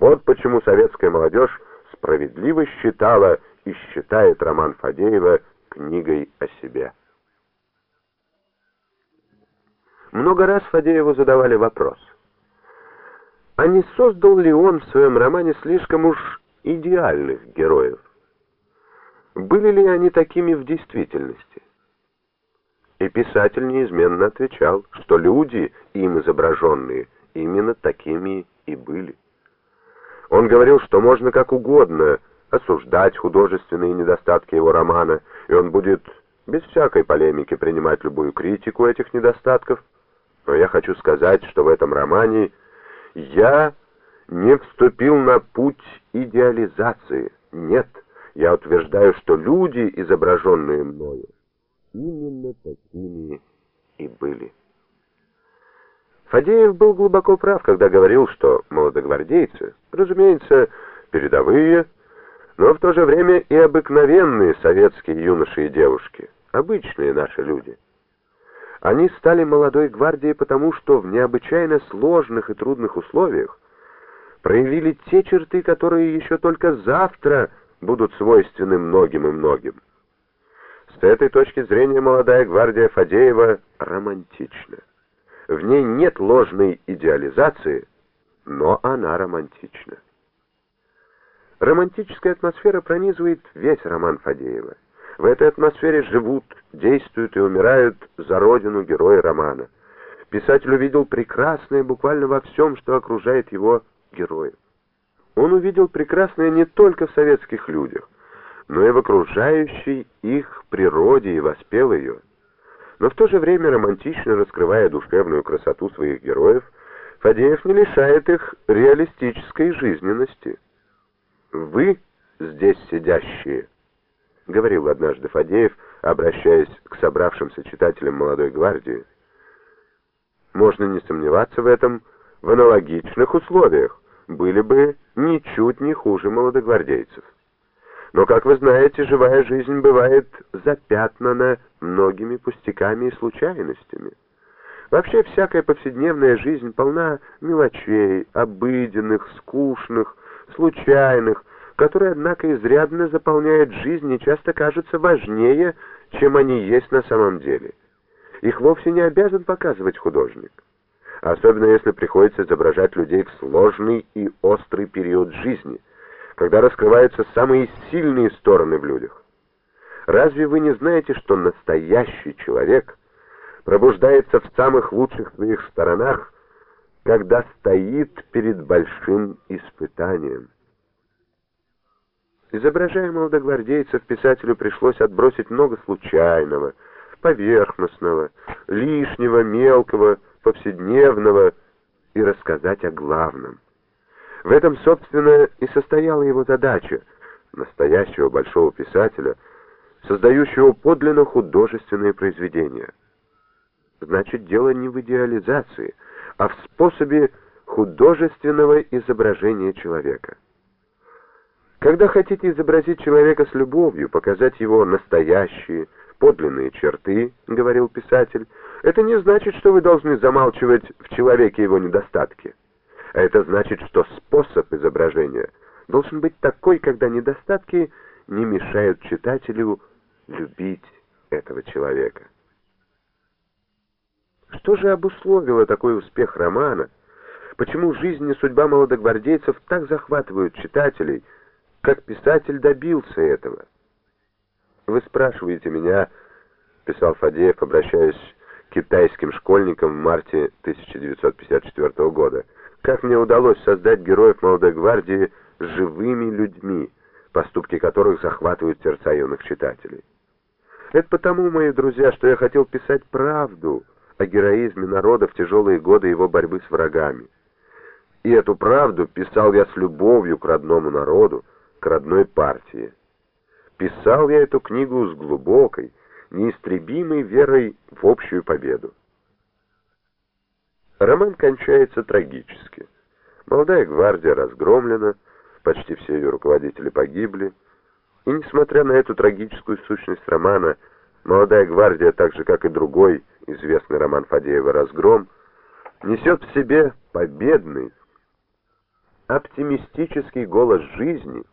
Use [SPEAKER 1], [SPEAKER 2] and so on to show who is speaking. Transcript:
[SPEAKER 1] Вот почему советская молодежь справедливо считала и считает роман Фадеева книгой о себе. Много раз Фадееву задавали вопрос, а не создал ли он в своем романе слишком уж идеальных героев? Были ли они такими в действительности? И писатель неизменно отвечал, что люди, им изображенные, именно такими и были. Он говорил, что можно как угодно осуждать художественные недостатки его романа, и он будет без всякой полемики принимать любую критику этих недостатков, но я хочу сказать, что в этом романе я не вступил на путь идеализации. Нет, я утверждаю, что люди, изображенные мною, именно такими и были. Фадеев был глубоко прав, когда говорил, что молодогвардейцы, разумеется, передовые, но в то же время и обыкновенные советские юноши и девушки, обычные наши люди – они стали молодой гвардией потому, что в необычайно сложных и трудных условиях проявили те черты, которые еще только завтра будут свойственны многим и многим. С этой точки зрения молодая гвардия Фадеева романтична. В ней нет ложной идеализации, но она романтична. Романтическая атмосфера пронизывает весь роман Фадеева. В этой атмосфере живут, действуют и умирают за родину герои романа. Писатель увидел прекрасное буквально во всем, что окружает его героев. Он увидел прекрасное не только в советских людях, но и в окружающей их природе и воспел ее. Но в то же время романтично раскрывая душевную красоту своих героев, Фадеев не лишает их реалистической жизненности. Вы, здесь сидящие, — говорил однажды Фадеев, обращаясь к собравшимся читателям «Молодой гвардии». Можно не сомневаться в этом, в аналогичных условиях были бы ничуть не хуже молодогвардейцев. Но, как вы знаете, живая жизнь бывает запятнана многими пустяками и случайностями. Вообще всякая повседневная жизнь полна мелочей, обыденных, скучных, случайных, которые, однако, изрядно заполняют жизнь и часто кажутся важнее, чем они есть на самом деле. Их вовсе не обязан показывать художник. Особенно если приходится изображать людей в сложный и острый период жизни, когда раскрываются самые сильные стороны в людях. Разве вы не знаете, что настоящий человек пробуждается в самых лучших своих сторонах, когда стоит перед большим испытанием? Изображая молодогвардейцев, писателю пришлось отбросить много случайного, поверхностного, лишнего, мелкого, повседневного и рассказать о главном. В этом, собственно, и состояла его задача, настоящего большого писателя, создающего подлинно художественные произведения. Значит, дело не в идеализации, а в способе художественного изображения человека. Когда хотите изобразить человека с любовью, показать его настоящие, подлинные черты, говорил писатель, это не значит, что вы должны замалчивать в человеке его недостатки. А это значит, что способ изображения должен быть такой, когда недостатки не мешают читателю любить этого человека. Что же обусловило такой успех романа? Почему жизнь и судьба молодогвардейцев так захватывают читателей – как писатель добился этого. Вы спрашиваете меня, писал Фадеев, обращаясь китайским школьникам в марте 1954 года, как мне удалось создать героев молодой гвардии живыми людьми, поступки которых захватывают сердца юных читателей. Это потому, мои друзья, что я хотел писать правду о героизме народа в тяжелые годы его борьбы с врагами. И эту правду писал я с любовью к родному народу, к родной партии. Писал я эту книгу с глубокой, неистребимой верой в общую победу. Роман кончается трагически. Молодая гвардия разгромлена, почти все ее руководители погибли, и несмотря на эту трагическую сущность романа, молодая гвардия, так же как и другой известный роман Фадеева «Разгром», несет в себе победный, оптимистический голос жизни —